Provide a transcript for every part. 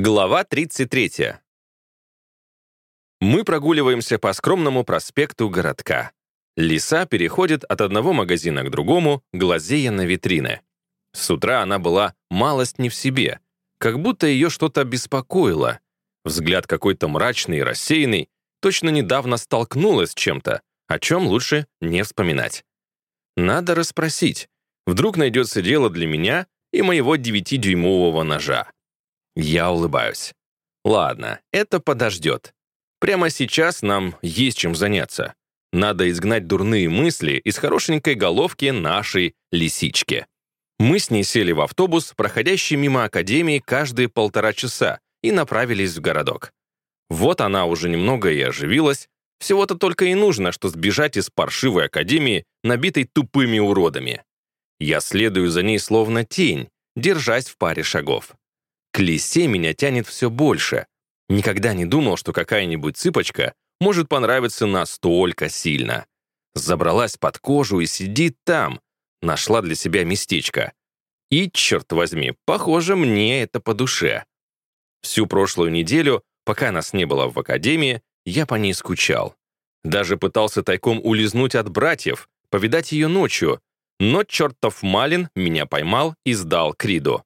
Глава 33. Мы прогуливаемся по скромному проспекту городка. Лиса переходит от одного магазина к другому, глазея на витрины. С утра она была малость не в себе, как будто ее что-то беспокоило. Взгляд какой-то мрачный и рассеянный, точно недавно столкнулась с чем-то, о чем лучше не вспоминать. Надо расспросить. Вдруг найдется дело для меня и моего 9-дюймового ножа. Я улыбаюсь. Ладно, это подождет. Прямо сейчас нам есть чем заняться. Надо изгнать дурные мысли из хорошенькой головки нашей лисички. Мы с ней сели в автобус, проходящий мимо академии каждые полтора часа, и направились в городок. Вот она уже немного и оживилась. Всего-то только и нужно, что сбежать из паршивой академии, набитой тупыми уродами. Я следую за ней словно тень, держась в паре шагов. К лисе меня тянет все больше. Никогда не думал, что какая-нибудь цыпочка может понравиться настолько сильно. Забралась под кожу и сидит там. Нашла для себя местечко. И, черт возьми, похоже, мне это по душе. Всю прошлую неделю, пока нас не было в академии, я по ней скучал. Даже пытался тайком улизнуть от братьев, повидать ее ночью, но чертов Малин меня поймал и сдал Криду.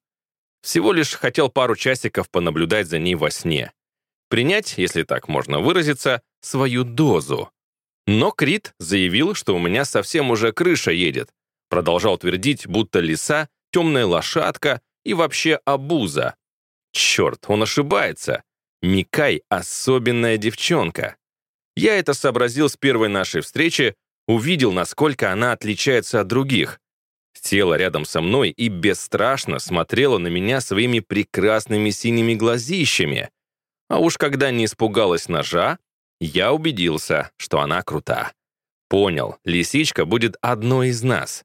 Всего лишь хотел пару часиков понаблюдать за ней во сне. Принять, если так можно выразиться, свою дозу. Но Крид заявил, что у меня совсем уже крыша едет. Продолжал твердить, будто лиса, темная лошадка и вообще обуза. Черт, он ошибается. Микай — особенная девчонка. Я это сообразил с первой нашей встречи, увидел, насколько она отличается от других. Села рядом со мной и бесстрашно смотрела на меня своими прекрасными синими глазищами. А уж когда не испугалась ножа, я убедился, что она крута. Понял, лисичка будет одной из нас.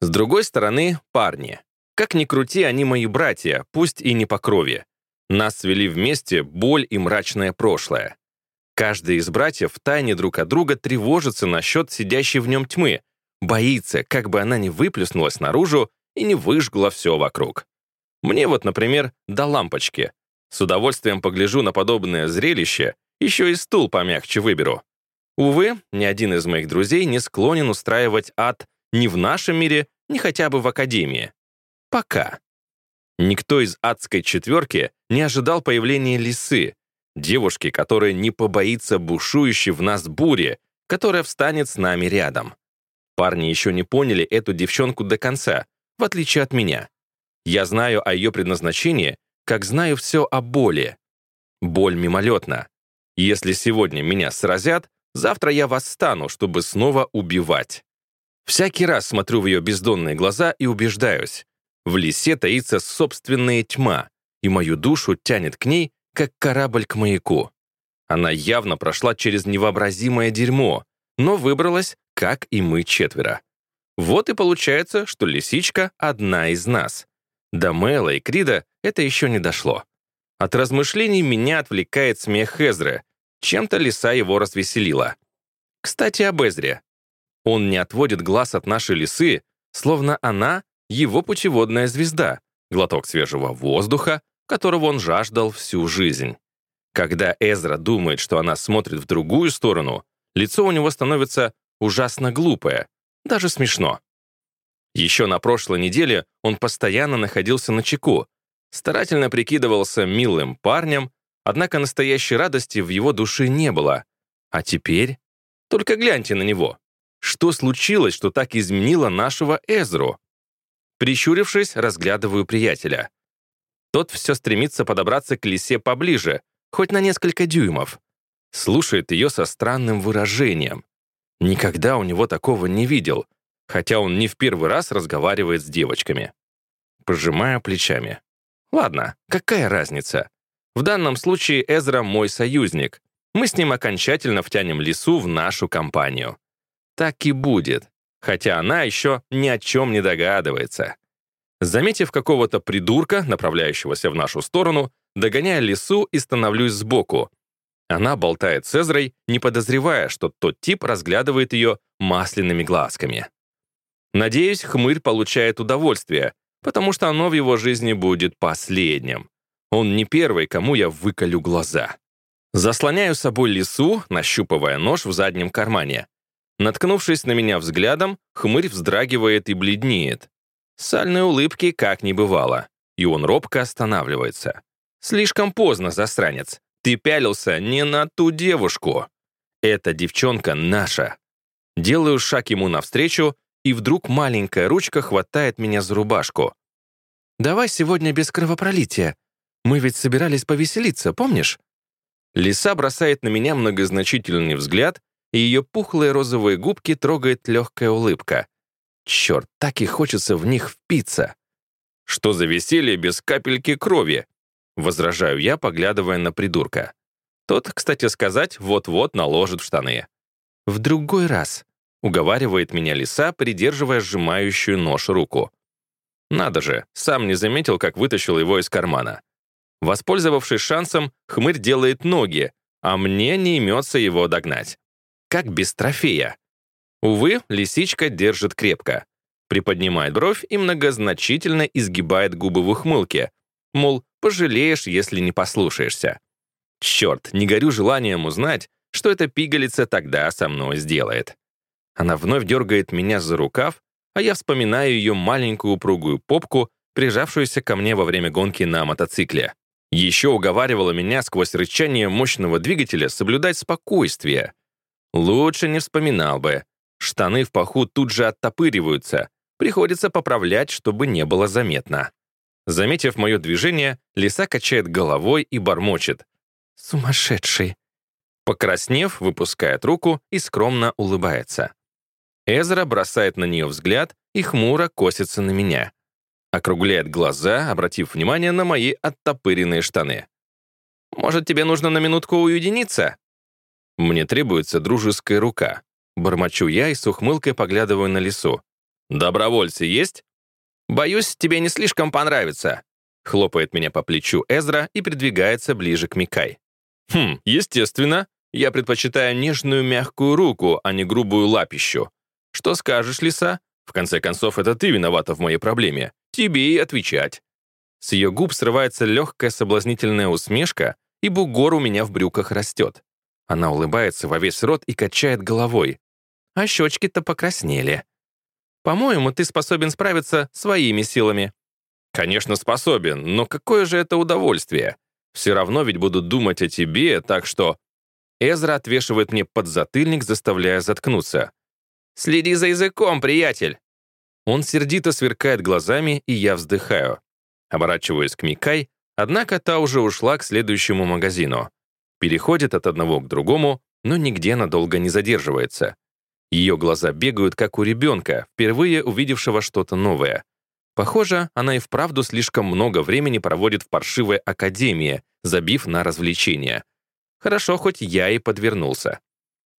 С другой стороны, парни. Как ни крути, они мои братья, пусть и не по крови. Нас свели вместе боль и мрачное прошлое. Каждый из братьев тайне друг от друга тревожится насчет сидящей в нем тьмы, Боится, как бы она не выплеснулась наружу и не выжгла все вокруг. Мне вот, например, до лампочки. С удовольствием погляжу на подобное зрелище, еще и стул помягче выберу. Увы, ни один из моих друзей не склонен устраивать ад ни в нашем мире, ни хотя бы в Академии. Пока. Никто из адской четверки не ожидал появления лисы, девушки, которая не побоится бушующей в нас бури, которая встанет с нами рядом. Парни еще не поняли эту девчонку до конца, в отличие от меня. Я знаю о ее предназначении, как знаю все о боли. Боль мимолетна. Если сегодня меня сразят, завтра я восстану, чтобы снова убивать. Всякий раз смотрю в ее бездонные глаза и убеждаюсь. В лисе таится собственная тьма, и мою душу тянет к ней, как корабль к маяку. Она явно прошла через невообразимое дерьмо, но выбралась как и мы четверо. Вот и получается, что лисичка — одна из нас. До Мэла и Крида это еще не дошло. От размышлений меня отвлекает смех Эзры. Чем-то лиса его развеселила. Кстати, об Эзре. Он не отводит глаз от нашей лисы, словно она — его путеводная звезда, глоток свежего воздуха, которого он жаждал всю жизнь. Когда Эзра думает, что она смотрит в другую сторону, лицо у него становится ужасно глупое, даже смешно. Еще на прошлой неделе он постоянно находился на чеку, старательно прикидывался милым парнем, однако настоящей радости в его душе не было. А теперь? Только гляньте на него. Что случилось, что так изменило нашего Эзру? Прищурившись, разглядываю приятеля. Тот все стремится подобраться к лисе поближе, хоть на несколько дюймов. Слушает ее со странным выражением. Никогда у него такого не видел, хотя он не в первый раз разговаривает с девочками. Пожимая плечами. Ладно, какая разница? В данном случае Эзра мой союзник. Мы с ним окончательно втянем лису в нашу компанию. Так и будет, хотя она еще ни о чем не догадывается. Заметив какого-то придурка, направляющегося в нашу сторону, догоняя лису и становлюсь сбоку, она болтает с Эзрой, не подозревая, что тот тип разглядывает ее масляными глазками. Надеюсь, хмырь получает удовольствие, потому что оно в его жизни будет последним. Он не первый, кому я выколю глаза. Заслоняю собой лису, нащупывая нож в заднем кармане. Наткнувшись на меня взглядом, хмырь вздрагивает и бледнеет. Сальной улыбки как не бывало, и он робко останавливается. «Слишком поздно, засранец. Ты пялился не на ту девушку. Эта девчонка наша». Делаю шаг ему навстречу, и вдруг маленькая ручка хватает меня за рубашку. «Давай сегодня без кровопролития. Мы ведь собирались повеселиться, помнишь?» Лиса бросает на меня многозначительный взгляд, и ее пухлые розовые губки трогает легкая улыбка. Черт, так и хочется в них впиться. Что за веселье без капельки крови? Возражаю я, поглядывая на придурка. Тот, кстати сказать, вот-вот наложит в штаны. В другой раз, уговаривает меня лиса, придерживая сжимающую нож руку. Надо же, сам не заметил, как вытащил его из кармана. Воспользовавшись шансом, хмырь делает ноги, а мне не имется его догнать. Как без трофея. Увы, лисичка держит крепко. Приподнимает бровь и многозначительно изгибает губы в ухмылке. Мол, пожалеешь, если не послушаешься. Черт, не горю желанием узнать, что эта пигалица тогда со мной сделает. Она вновь дергает меня за рукав, а я вспоминаю ее маленькую упругую попку, прижавшуюся ко мне во время гонки на мотоцикле. Еще уговаривала меня сквозь рычание мощного двигателя соблюдать спокойствие. Лучше не вспоминал бы. Штаны в паху тут же оттопыриваются. Приходится поправлять, чтобы не было заметно. Заметив мое движение, лиса качает головой и бормочет. «Сумасшедший!» Покраснев, выпускает руку и скромно улыбается. Эзра бросает на нее взгляд и хмуро косится на меня округляет глаза, обратив внимание на мои оттопыренные штаны. «Может, тебе нужно на минутку уединиться?» Мне требуется дружеская рука. Бормочу я и с ухмылкой поглядываю на лесу. «Добровольцы есть?» «Боюсь, тебе не слишком понравится», хлопает меня по плечу Эзра и придвигается ближе к Микай. «Хм, естественно. Я предпочитаю нежную мягкую руку, а не грубую лапищу. Что скажешь, лиса? В конце концов, это ты виновата в моей проблеме тебе и отвечать». С ее губ срывается легкая соблазнительная усмешка, и бугор у меня в брюках растет. Она улыбается во весь рот и качает головой. А щечки-то покраснели. «По-моему, ты способен справиться своими силами». «Конечно, способен, но какое же это удовольствие? Все равно ведь буду думать о тебе, так что...» Эзра отвешивает мне подзатыльник, заставляя заткнуться. «Следи за языком, приятель!» Он сердито сверкает глазами, и я вздыхаю. Оборачиваюсь к Микай, однако та уже ушла к следующему магазину. Переходит от одного к другому, но нигде надолго не задерживается. Ее глаза бегают, как у ребенка, впервые увидевшего что-то новое. Похоже, она и вправду слишком много времени проводит в паршивой академии, забив на развлечения. Хорошо, хоть я и подвернулся.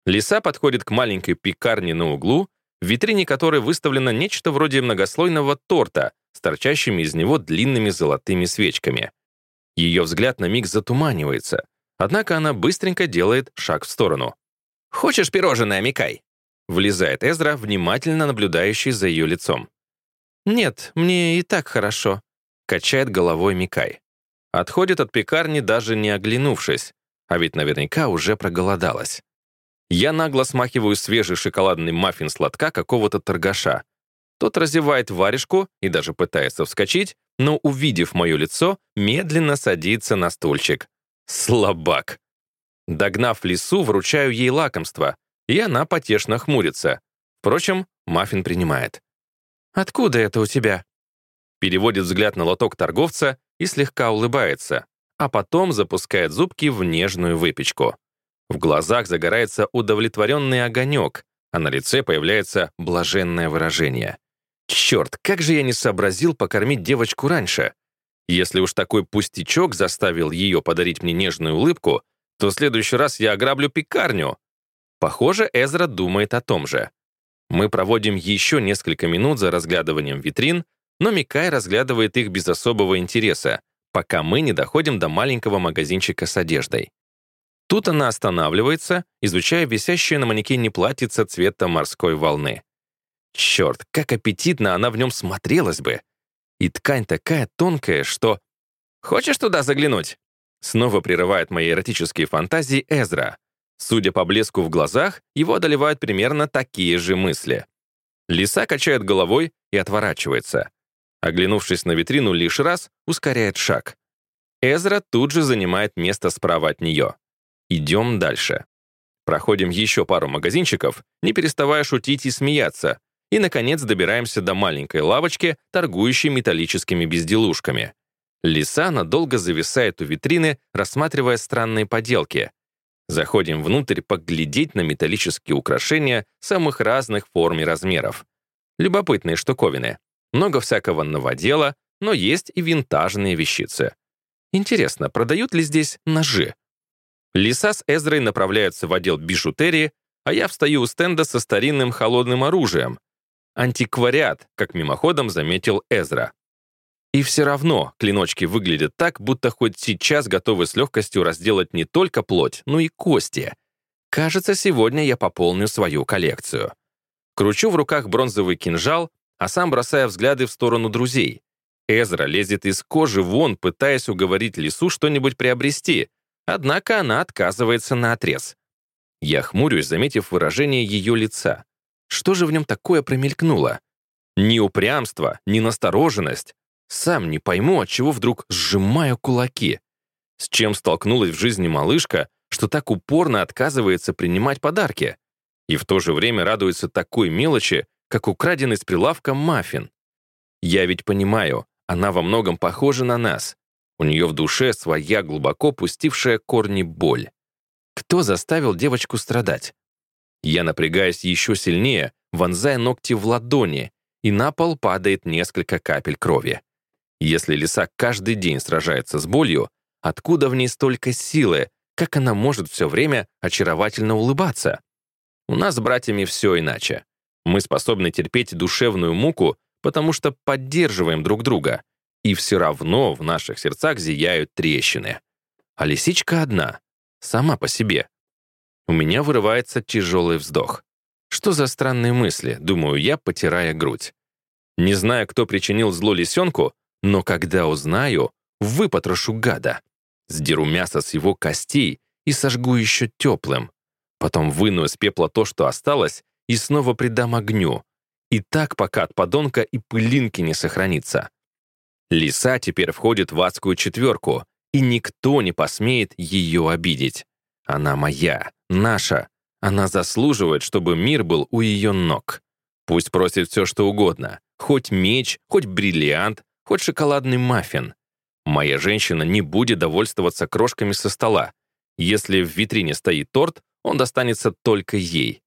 Лиса подходит к маленькой пекарне на углу в витрине которой выставлено нечто вроде многослойного торта с торчащими из него длинными золотыми свечками. Ее взгляд на миг затуманивается, однако она быстренько делает шаг в сторону. «Хочешь пирожное, Микай?» Влезает Эзра, внимательно наблюдающий за ее лицом. «Нет, мне и так хорошо», — качает головой Микай. Отходит от пекарни, даже не оглянувшись, а ведь наверняка уже проголодалась. Я нагло смахиваю свежий шоколадный маффин сладка какого-то торгаша. Тот разевает варежку и даже пытается вскочить, но, увидев мое лицо, медленно садится на стульчик. Слабак. Догнав лису, вручаю ей лакомство, и она потешно хмурится. Впрочем, маффин принимает. «Откуда это у тебя?» Переводит взгляд на лоток торговца и слегка улыбается, а потом запускает зубки в нежную выпечку. В глазах загорается удовлетворенный огонек, а на лице появляется блаженное выражение. Черт, как же я не сообразил покормить девочку раньше. Если уж такой пустячок заставил ее подарить мне нежную улыбку, то в следующий раз я ограблю пекарню. Похоже, Эзра думает о том же. Мы проводим еще несколько минут за разглядыванием витрин, но Микай разглядывает их без особого интереса, пока мы не доходим до маленького магазинчика с одеждой. Тут она останавливается, изучая висящее на манекене платьице цвета морской волны. Черт, как аппетитно она в нем смотрелась бы! И ткань такая тонкая, что... «Хочешь туда заглянуть?» Снова прерывает мои эротические фантазии Эзра. Судя по блеску в глазах, его одолевают примерно такие же мысли. Лиса качает головой и отворачивается. Оглянувшись на витрину лишь раз, ускоряет шаг. Эзра тут же занимает место справа от нее. Идем дальше. Проходим еще пару магазинчиков, не переставая шутить и смеяться, и, наконец, добираемся до маленькой лавочки, торгующей металлическими безделушками. Лиса надолго зависает у витрины, рассматривая странные поделки. Заходим внутрь поглядеть на металлические украшения самых разных форм и размеров. Любопытные штуковины. Много всякого новодела, но есть и винтажные вещицы. Интересно, продают ли здесь ножи? Лиса с Эзрой направляются в отдел бижутерии, а я встаю у стенда со старинным холодным оружием. Антиквариат, как мимоходом заметил Эзра. И все равно клиночки выглядят так, будто хоть сейчас готовы с легкостью разделать не только плоть, но и кости. Кажется, сегодня я пополню свою коллекцию. Кручу в руках бронзовый кинжал, а сам бросая взгляды в сторону друзей. Эзра лезет из кожи вон, пытаясь уговорить лису что-нибудь приобрести, однако она отказывается на отрез. Я хмурюсь, заметив выражение ее лица. Что же в нем такое промелькнуло? Ни упрямство, ни настороженность, сам не пойму, от чего вдруг сжимаю кулаки. С чем столкнулась в жизни малышка, что так упорно отказывается принимать подарки? И в то же время радуется такой мелочи, как украденный с прилавка маффин. Я ведь понимаю, она во многом похожа на нас. У нее в душе своя глубоко пустившая корни боль. Кто заставил девочку страдать? Я напрягаюсь еще сильнее, вонзая ногти в ладони, и на пол падает несколько капель крови. Если лиса каждый день сражается с болью, откуда в ней столько силы, как она может все время очаровательно улыбаться? У нас с братьями все иначе. Мы способны терпеть душевную муку, потому что поддерживаем друг друга, и все равно в наших сердцах зияют трещины. А лисичка одна, сама по себе. У меня вырывается тяжелый вздох. Что за странные мысли, думаю я, потирая грудь. Не зная, кто причинил зло лисенку, но когда узнаю, выпотрошу гада. Сдеру мясо с его костей и сожгу еще теплым. Потом выну из пепла то, что осталось, и снова придам огню. И так, пока от подонка и пылинки не сохранится. Лиса теперь входит в адскую четверку, и никто не посмеет ее обидеть. Она моя, наша. Она заслуживает, чтобы мир был у ее ног. Пусть просит все, что угодно. Хоть меч, хоть бриллиант, хоть шоколадный маффин. Моя женщина не будет довольствоваться крошками со стола. Если в витрине стоит торт, он достанется только ей.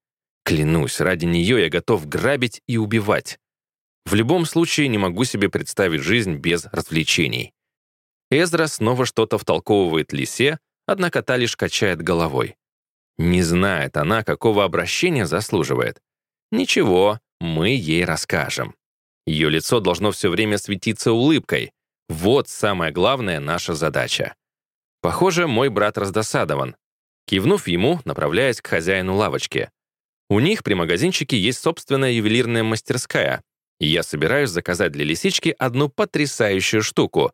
Клянусь, ради нее я готов грабить и убивать. В любом случае не могу себе представить жизнь без развлечений. Эзра снова что-то втолковывает лисе, однако та лишь качает головой. Не знает она, какого обращения заслуживает. Ничего, мы ей расскажем. Ее лицо должно все время светиться улыбкой. Вот самая главная наша задача. Похоже, мой брат раздосадован. Кивнув ему, направляясь к хозяину лавочки. У них при магазинчике есть собственная ювелирная мастерская, и я собираюсь заказать для лисички одну потрясающую штуку.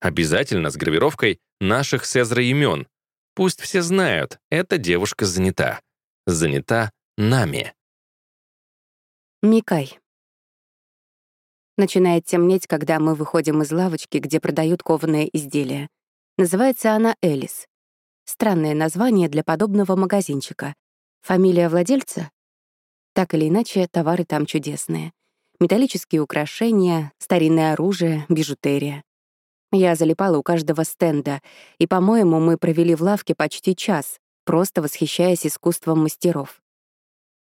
Обязательно с гравировкой наших Сезра имен. Пусть все знают, эта девушка занята. Занята нами. Микай. Начинает темнеть, когда мы выходим из лавочки, где продают кованые изделия. Называется она «Элис». Странное название для подобного магазинчика. Фамилия владельца? Так или иначе, товары там чудесные. Металлические украшения, старинное оружие, бижутерия. Я залипала у каждого стенда, и, по-моему, мы провели в лавке почти час, просто восхищаясь искусством мастеров.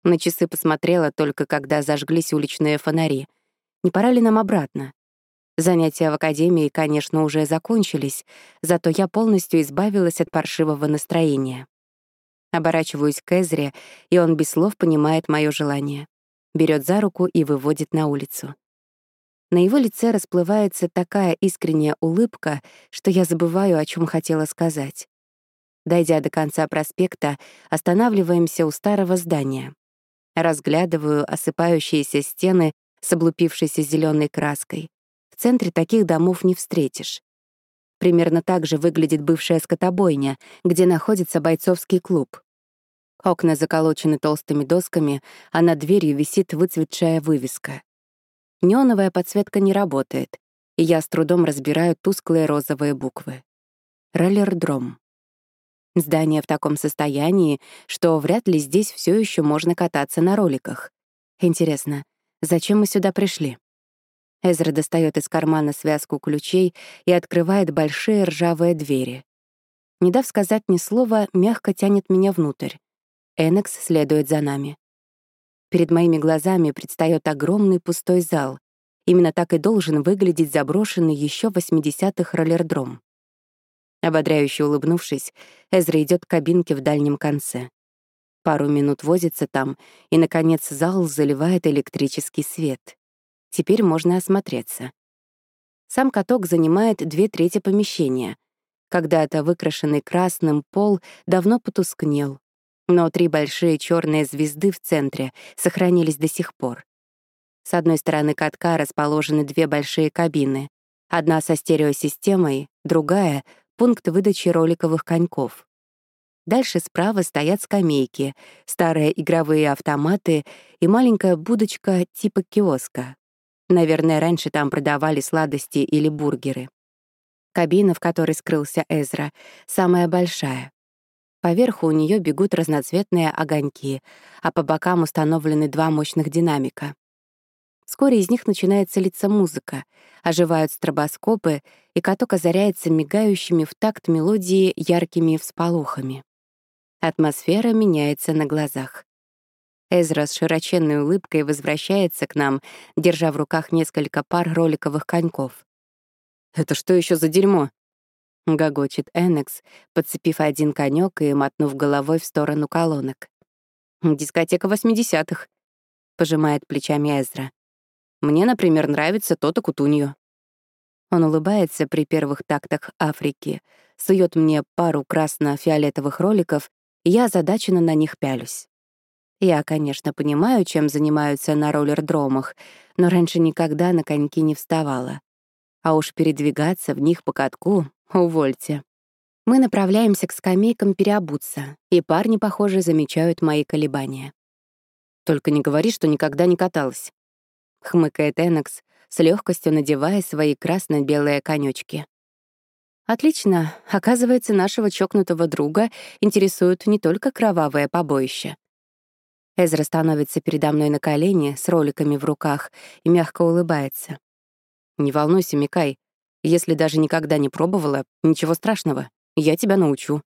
На часы посмотрела только, когда зажглись уличные фонари — не пора ли нам обратно? Занятия в академии, конечно, уже закончились, зато я полностью избавилась от паршивого настроения. Оборачиваюсь к Эзре, и он без слов понимает мое желание. Берет за руку и выводит на улицу. На его лице расплывается такая искренняя улыбка, что я забываю, о чем хотела сказать. Дойдя до конца проспекта, останавливаемся у старого здания. Разглядываю осыпающиеся стены с облупившейся зеленой краской. В центре таких домов не встретишь. Примерно так же выглядит бывшая скотобойня, где находится бойцовский клуб. Окна заколочены толстыми досками, а над дверью висит выцветшая вывеска. Неоновая подсветка не работает, и я с трудом разбираю тусклые розовые буквы. Роллердром. Здание в таком состоянии, что вряд ли здесь все еще можно кататься на роликах. Интересно, зачем мы сюда пришли? Эзра достает из кармана связку ключей и открывает большие ржавые двери. Не дав сказать ни слова, мягко тянет меня внутрь. Энекс следует за нами. Перед моими глазами предстает огромный пустой зал. Именно так и должен выглядеть заброшенный еще 80-х роллердром. Ободряюще улыбнувшись, Эзра идет к кабинке в дальнем конце. Пару минут возится там, и, наконец, зал заливает электрический свет. Теперь можно осмотреться. Сам каток занимает две трети помещения. Когда-то выкрашенный красным пол давно потускнел, но три большие черные звезды в центре сохранились до сих пор. С одной стороны катка расположены две большие кабины. Одна со стереосистемой, другая пункт выдачи роликовых коньков. Дальше справа стоят скамейки, старые игровые автоматы и маленькая будочка типа киоска. Наверное, раньше там продавали сладости или бургеры. Кабина, в которой скрылся Эзра, самая большая. Поверху у нее бегут разноцветные огоньки, а по бокам установлены два мощных динамика. Вскоре из них начинает целиться музыка, оживают стробоскопы, и каток озаряется мигающими в такт мелодии яркими всполохами. Атмосфера меняется на глазах. Эзра с широченной улыбкой возвращается к нам, держа в руках несколько пар роликовых коньков. «Это что еще за дерьмо?» — гогочет Энекс, подцепив один конек и мотнув головой в сторону колонок. «Дискотека восьмидесятых», — пожимает плечами Эзра. Мне, например, нравится то-то кутуньо. Он улыбается при первых тактах Африки, сует мне пару красно-фиолетовых роликов, я озадаченно на них пялюсь. Я, конечно, понимаю, чем занимаются на роллердромах, но раньше никогда на коньки не вставала. А уж передвигаться в них по катку — увольте. Мы направляемся к скамейкам переобуться, и парни, похоже, замечают мои колебания. «Только не говори, что никогда не каталась», — хмыкает Энакс, с легкостью надевая свои красно-белые конечки. Отлично. Оказывается, нашего чокнутого друга интересуют не только кровавое побоище. Эзра становится передо мной на колени с роликами в руках и мягко улыбается. «Не волнуйся, Микай. Если даже никогда не пробовала, ничего страшного. Я тебя научу».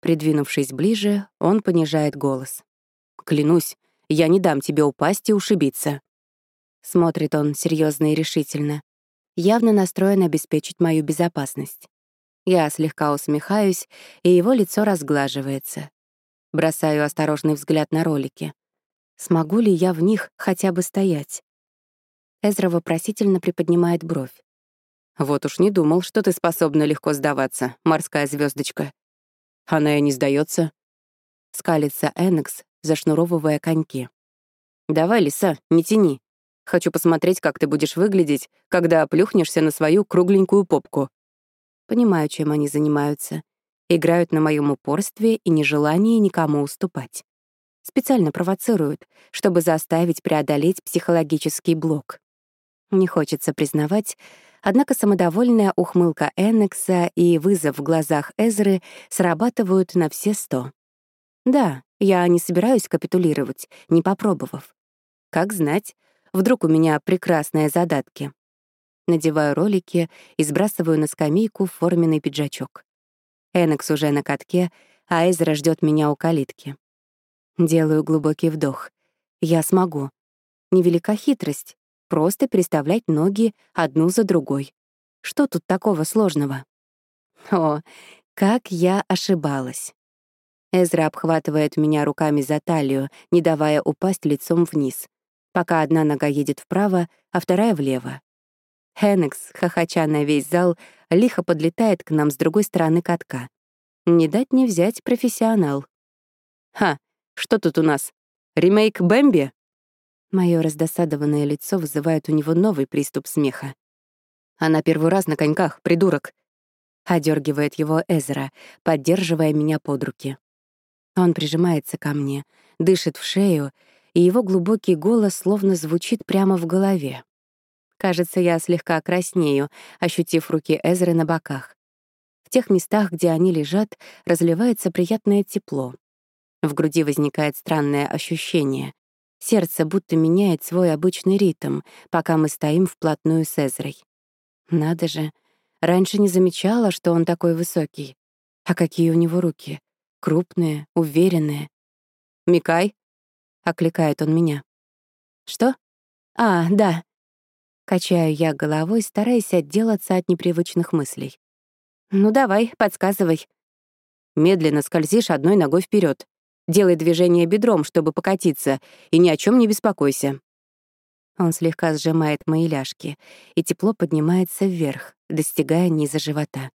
Придвинувшись ближе, он понижает голос. «Клянусь, я не дам тебе упасть и ушибиться». Смотрит он серьезно и решительно, явно настроен обеспечить мою безопасность. Я слегка усмехаюсь, и его лицо разглаживается. Бросаю осторожный взгляд на ролики. Смогу ли я в них хотя бы стоять? Эзра вопросительно приподнимает бровь. «Вот уж не думал, что ты способна легко сдаваться, морская звездочка. Она и не сдается. Скалится Энекс, зашнуровывая коньки. «Давай, лиса, не тяни. Хочу посмотреть, как ты будешь выглядеть, когда плюхнешься на свою кругленькую попку. Понимаю, чем они занимаются. Играют на моем упорстве и нежелании никому уступать. Специально провоцируют, чтобы заставить преодолеть психологический блок. Не хочется признавать, однако самодовольная ухмылка Эннекса и вызов в глазах Эзры срабатывают на все сто. Да, я не собираюсь капитулировать, не попробовав. Как знать, Вдруг у меня прекрасные задатки. Надеваю ролики и сбрасываю на скамейку форменный пиджачок. Энекс уже на катке, а Эзра ждет меня у калитки. Делаю глубокий вдох. Я смогу. Невелика хитрость. Просто переставлять ноги одну за другой. Что тут такого сложного? О, как я ошибалась. Эзра обхватывает меня руками за талию, не давая упасть лицом вниз пока одна нога едет вправо, а вторая влево. Хенекс, хохоча на весь зал, лихо подлетает к нам с другой стороны катка. Не дать не взять профессионал. «Ха, что тут у нас? Ремейк Бэмби?» Моё раздосадованное лицо вызывает у него новый приступ смеха. «Она первый раз на коньках, придурок!» — одергивает его Эзра, поддерживая меня под руки. Он прижимается ко мне, дышит в шею, и его глубокий голос словно звучит прямо в голове. Кажется, я слегка краснею, ощутив руки Эзры на боках. В тех местах, где они лежат, разливается приятное тепло. В груди возникает странное ощущение. Сердце будто меняет свой обычный ритм, пока мы стоим вплотную с Эзрой. Надо же, раньше не замечала, что он такой высокий. А какие у него руки? Крупные, уверенные. «Микай?» — окликает он меня. «Что? А, да». Качаю я головой, стараясь отделаться от непривычных мыслей. «Ну давай, подсказывай». Медленно скользишь одной ногой вперед. Делай движение бедром, чтобы покатиться, и ни о чем не беспокойся. Он слегка сжимает мои ляжки, и тепло поднимается вверх, достигая низа живота.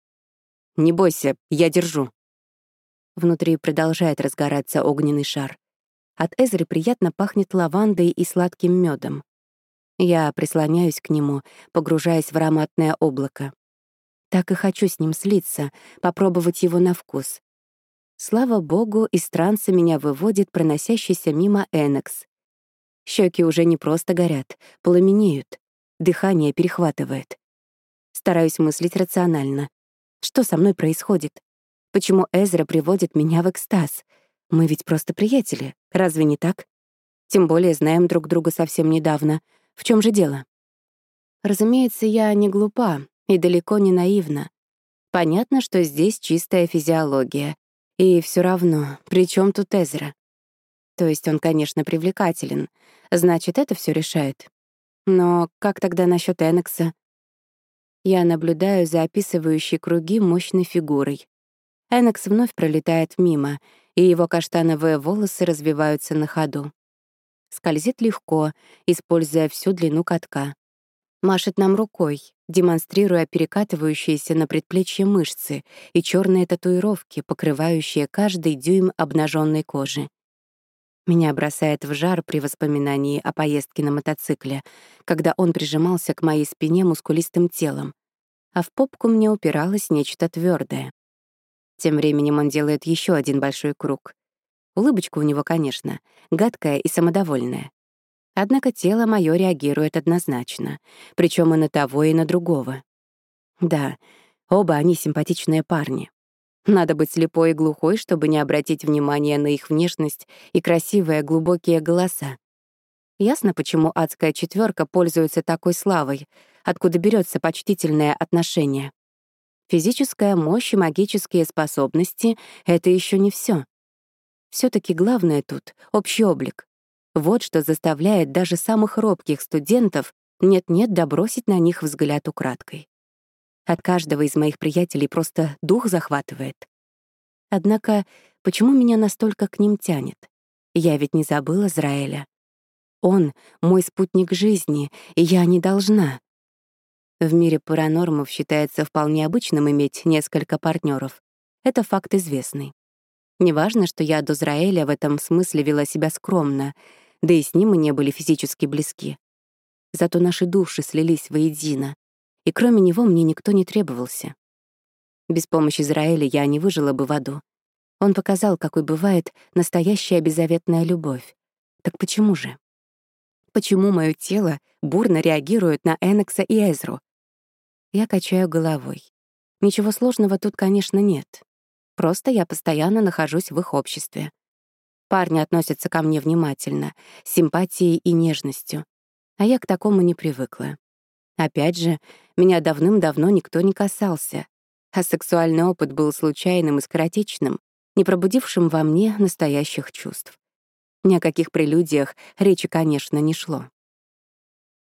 «Не бойся, я держу». Внутри продолжает разгораться огненный шар. От Эзры приятно пахнет лавандой и сладким медом. Я прислоняюсь к нему, погружаясь в ароматное облако. Так и хочу с ним слиться, попробовать его на вкус. Слава богу, из транса меня выводит проносящийся мимо Энекс. Щеки уже не просто горят, пламенеют. Дыхание перехватывает. Стараюсь мыслить рационально. Что со мной происходит? Почему Эзра приводит меня в экстаз? Мы ведь просто приятели, разве не так? Тем более знаем друг друга совсем недавно. В чем же дело? Разумеется, я не глупа и далеко не наивна. Понятно, что здесь чистая физиология, и все равно, при чем тут Эзра? То есть он, конечно, привлекателен. Значит, это все решает. Но как тогда насчет Энекса? Я наблюдаю за описывающей круги мощной фигурой. Энекс вновь пролетает мимо, и его каштановые волосы развиваются на ходу. Скользит легко, используя всю длину катка. Машет нам рукой, демонстрируя перекатывающиеся на предплечье мышцы и черные татуировки, покрывающие каждый дюйм обнаженной кожи. Меня бросает в жар при воспоминании о поездке на мотоцикле, когда он прижимался к моей спине мускулистым телом, а в попку мне упиралось нечто твердое. Тем временем он делает еще один большой круг. Улыбочка у него, конечно, гадкая и самодовольная. Однако тело мое реагирует однозначно, причем и на того, и на другого. Да, оба они симпатичные парни. Надо быть слепой и глухой, чтобы не обратить внимания на их внешность и красивые глубокие голоса. Ясно, почему адская четверка пользуется такой славой, откуда берется почтительное отношение. Физическая мощь и магические способности — это еще не все. Все таки главное тут — общий облик. Вот что заставляет даже самых робких студентов нет-нет добросить на них взгляд украдкой. От каждого из моих приятелей просто дух захватывает. Однако, почему меня настолько к ним тянет? Я ведь не забыла Израиля. Он — мой спутник жизни, и я не должна. В мире паранормов считается вполне обычным иметь несколько партнеров. Это факт известный. Неважно, что я до Израиля в этом смысле вела себя скромно, да и с ним мы не были физически близки. Зато наши души слились воедино, и кроме него мне никто не требовался. Без помощи Израиля я не выжила бы в аду. Он показал, какой бывает настоящая беззаветная любовь. Так почему же? Почему мое тело бурно реагирует на Энекса и Эзру? Я качаю головой. Ничего сложного тут, конечно, нет. Просто я постоянно нахожусь в их обществе. Парни относятся ко мне внимательно, с симпатией и нежностью. А я к такому не привыкла. Опять же, меня давным-давно никто не касался, а сексуальный опыт был случайным и скоротечным, не пробудившим во мне настоящих чувств. Ни о каких прелюдиях речи, конечно, не шло.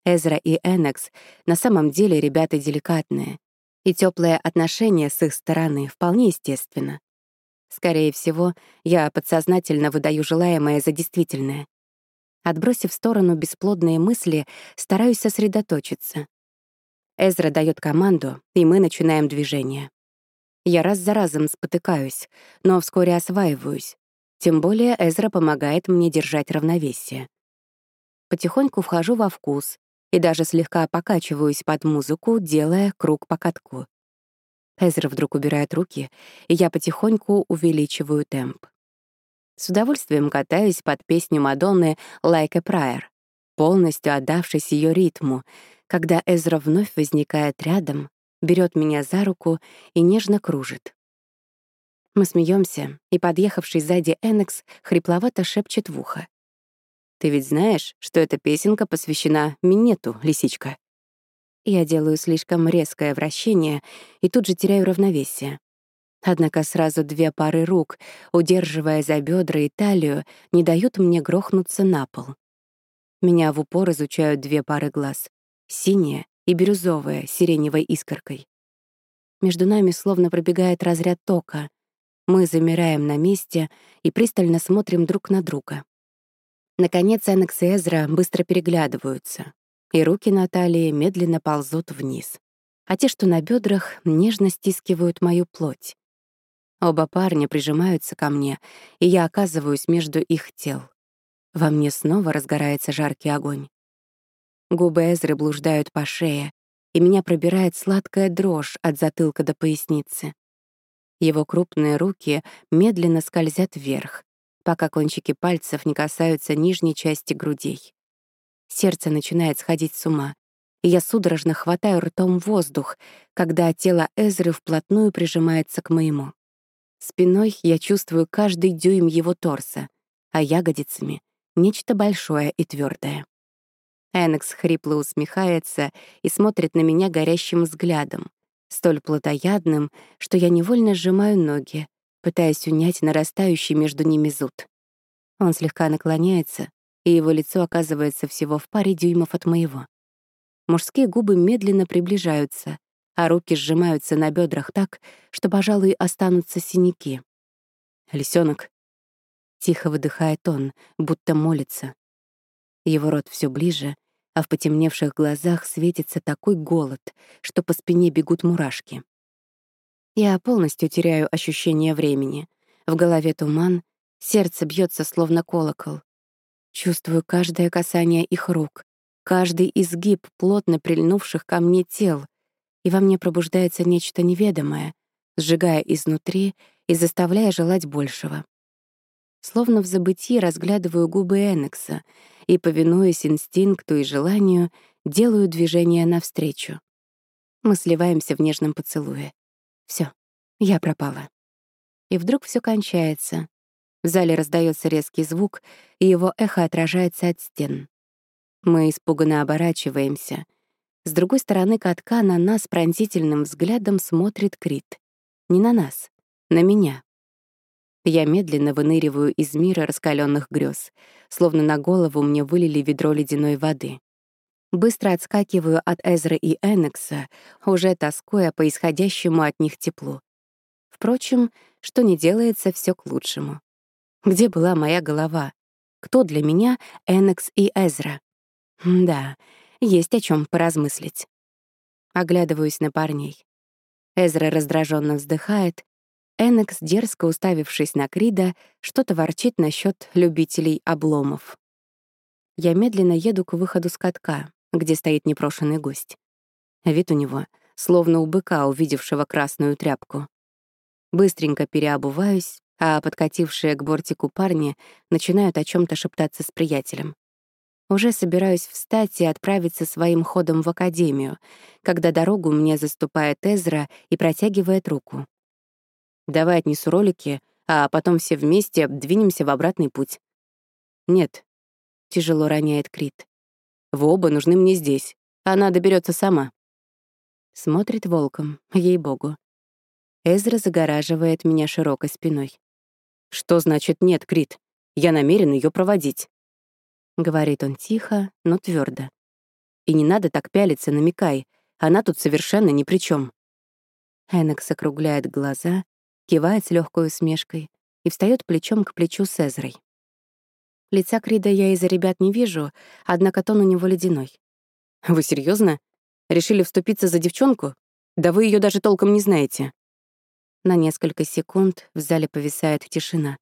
Эзра и Энекс на самом деле ребята деликатные, и теплое отношение с их стороны вполне естественно. Скорее всего, я подсознательно выдаю желаемое за действительное. Отбросив в сторону бесплодные мысли, стараюсь сосредоточиться. Эзра дает команду, и мы начинаем движение. Я раз за разом спотыкаюсь, но вскоре осваиваюсь. Тем более Эзра помогает мне держать равновесие. Потихоньку вхожу во вкус, и даже слегка покачиваюсь под музыку, делая круг по катку. Эзра вдруг убирает руки, и я потихоньку увеличиваю темп. С удовольствием катаюсь под песню Мадонны «Like a Prayer», полностью отдавшись ее ритму, когда Эзра вновь возникает рядом, берет меня за руку и нежно кружит. Мы смеемся, и подъехавший сзади Энекс хрипловато шепчет в ухо. «Ты ведь знаешь, что эта песенка посвящена Минету, лисичка?» Я делаю слишком резкое вращение и тут же теряю равновесие. Однако сразу две пары рук, удерживая за бедра и талию, не дают мне грохнуться на пол. Меня в упор изучают две пары глаз — синяя и бирюзовая, сиреневой искоркой. Между нами словно пробегает разряд тока. Мы замираем на месте и пристально смотрим друг на друга. Наконец, Энекс и Эзра быстро переглядываются, и руки Натальи медленно ползут вниз. А те, что на бедрах, нежно стискивают мою плоть. Оба парня прижимаются ко мне, и я оказываюсь между их тел. Во мне снова разгорается жаркий огонь. Губы Эзры блуждают по шее, и меня пробирает сладкая дрожь от затылка до поясницы. Его крупные руки медленно скользят вверх, пока кончики пальцев не касаются нижней части грудей. Сердце начинает сходить с ума, и я судорожно хватаю ртом воздух, когда тело Эзры вплотную прижимается к моему. Спиной я чувствую каждый дюйм его торса, а ягодицами — нечто большое и твердое. Энекс хрипло усмехается и смотрит на меня горящим взглядом, столь плотоядным, что я невольно сжимаю ноги, пытаясь унять нарастающий между ними зуд. Он слегка наклоняется, и его лицо оказывается всего в паре дюймов от моего. Мужские губы медленно приближаются, а руки сжимаются на бедрах так, что, пожалуй, останутся синяки. Лисенок. Тихо выдыхает он, будто молится. Его рот все ближе, а в потемневших глазах светится такой голод, что по спине бегут мурашки. Я полностью теряю ощущение времени. В голове туман, сердце бьется словно колокол. Чувствую каждое касание их рук, каждый изгиб плотно прильнувших ко мне тел — и во мне пробуждается нечто неведомое, сжигая изнутри и заставляя желать большего. Словно в забытии разглядываю губы Энекса и, повинуясь инстинкту и желанию, делаю движение навстречу. Мы сливаемся в нежном поцелуе. Все, я пропала. И вдруг все кончается. В зале раздается резкий звук, и его эхо отражается от стен. Мы испуганно оборачиваемся — с другой стороны катка на нас пронзительным взглядом смотрит Крит. Не на нас, на меня. Я медленно выныриваю из мира раскаленных грез, словно на голову мне вылили ведро ледяной воды. Быстро отскакиваю от Эзра и Энекса, уже тоскуя по исходящему от них теплу. Впрочем, что не делается, все к лучшему. Где была моя голова? Кто для меня Энекс и Эзра? Да, есть о чем поразмыслить. Оглядываюсь на парней. Эзра раздраженно вздыхает. Энекс, дерзко уставившись на Крида, что-то ворчит насчет любителей обломов. Я медленно еду к выходу с катка, где стоит непрошенный гость. Вид у него словно у быка, увидевшего красную тряпку. Быстренько переобуваюсь, а подкатившие к бортику парни начинают о чем то шептаться с приятелем. Уже собираюсь встать и отправиться своим ходом в академию, когда дорогу мне заступает Эзра и протягивает руку. «Давай отнесу ролики, а потом все вместе двинемся в обратный путь». «Нет», — тяжело роняет Крит. «Вы оба нужны мне здесь. Она доберется сама». Смотрит волком, ей-богу. Эзра загораживает меня широкой спиной. «Что значит нет, Крит? Я намерен ее проводить». Говорит он тихо, но твердо. И не надо так пялиться, намекай. Она тут совершенно ни при чем. Энекс округляет глаза, кивает с легкой усмешкой и встает плечом к плечу с Эзрой. Лица Крида я из-за ребят не вижу, однако тон у него ледяной. «Вы серьезно? Решили вступиться за девчонку? Да вы ее даже толком не знаете». На несколько секунд в зале повисает тишина.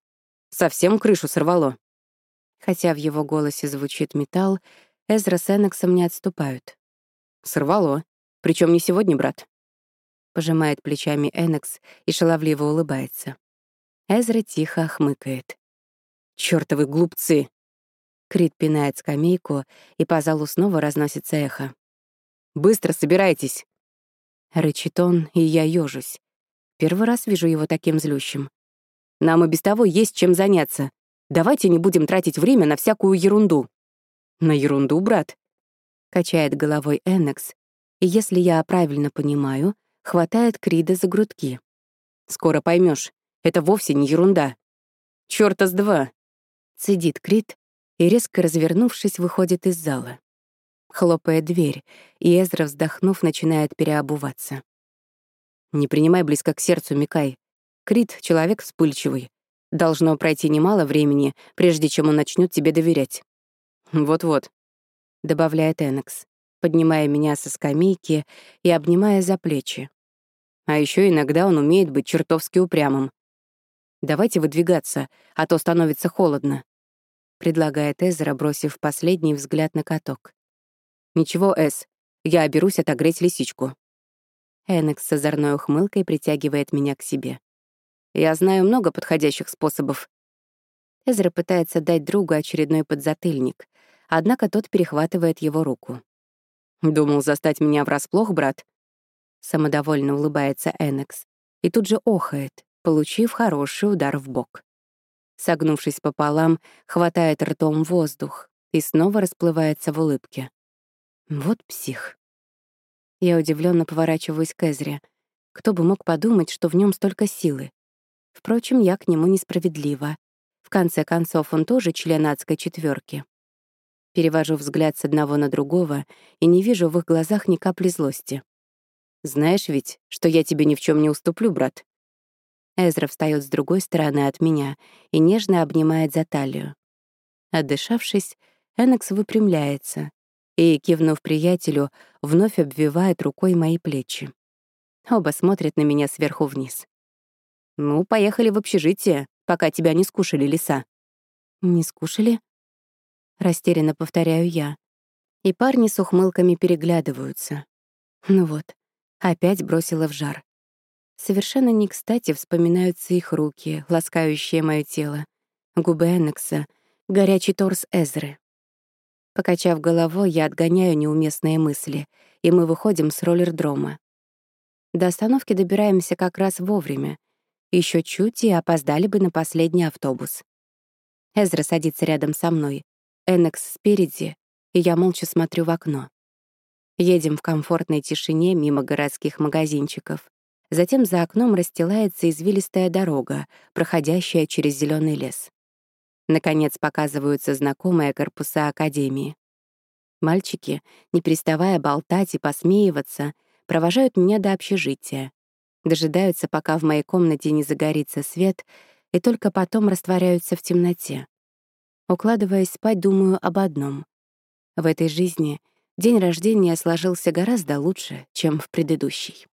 Совсем крышу сорвало. Хотя в его голосе звучит металл, Эзра с Эннексом не отступают. «Сорвало. Причем не сегодня, брат». Пожимает плечами Энекс и шаловливо улыбается. Эзра тихо хмыкает. «Чёртовы глупцы!» Крит пинает скамейку, и по залу снова разносится эхо. «Быстро собирайтесь!» Рычит он, и я ёжусь. Первый раз вижу его таким злющим. «Нам и без того есть чем заняться. Давайте не будем тратить время на всякую ерунду». «На ерунду, брат?» Качает головой Эннекс, и если я правильно понимаю, хватает Крида за грудки. «Скоро поймешь, это вовсе не ерунда. Чёрта с два!» Цедит Крид и, резко развернувшись, выходит из зала. Хлопает дверь, и Эзра, вздохнув, начинает переобуваться. «Не принимай близко к сердцу, Микай. Крит — человек вспыльчивый. Должно пройти немало времени, прежде чем он начнет тебе доверять». «Вот-вот», — добавляет Энекс, поднимая меня со скамейки и обнимая за плечи. А еще иногда он умеет быть чертовски упрямым. «Давайте выдвигаться, а то становится холодно», — предлагает Эзра, бросив последний взгляд на каток. «Ничего, Эс, я оберусь отогреть лисичку». Энекс с озорной ухмылкой притягивает меня к себе. «Я знаю много подходящих способов». Эзра пытается дать другу очередной подзатыльник, однако тот перехватывает его руку. «Думал застать меня врасплох, брат?» Самодовольно улыбается Энекс и тут же охает, получив хороший удар в бок. Согнувшись пополам, хватает ртом воздух и снова расплывается в улыбке. Вот псих. Я удивленно поворачиваюсь к Эзре. Кто бы мог подумать, что в нем столько силы? Впрочем, я к нему несправедлива. В конце концов, он тоже член адской четверки. Перевожу взгляд с одного на другого и не вижу в их глазах ни капли злости. «Знаешь ведь, что я тебе ни в чем не уступлю, брат?» Эзра встает с другой стороны от меня и нежно обнимает за талию. Отдышавшись, Энекс выпрямляется и, кивнув приятелю, вновь обвивает рукой мои плечи. Оба смотрят на меня сверху вниз. «Ну, поехали в общежитие, пока тебя не скушали леса». «Не скушали?» Растерянно повторяю я. И парни с ухмылками переглядываются. Ну вот, опять бросила в жар. Совершенно не кстати вспоминаются их руки, ласкающие мое тело, губы Эннекса, горячий торс Эзры. Покачав головой, я отгоняю неуместные мысли, и мы выходим с роллердрома. До остановки добираемся как раз вовремя. Еще чуть и опоздали бы на последний автобус. Эзра садится рядом со мной, Эннекс спереди, и я молча смотрю в окно. Едем в комфортной тишине мимо городских магазинчиков. Затем за окном расстилается извилистая дорога, проходящая через зеленый лес. Наконец показываются знакомые корпуса Академии. Мальчики, не переставая болтать и посмеиваться, провожают меня до общежития. Дожидаются, пока в моей комнате не загорится свет, и только потом растворяются в темноте. Укладываясь спать, думаю об одном. В этой жизни день рождения сложился гораздо лучше, чем в предыдущей.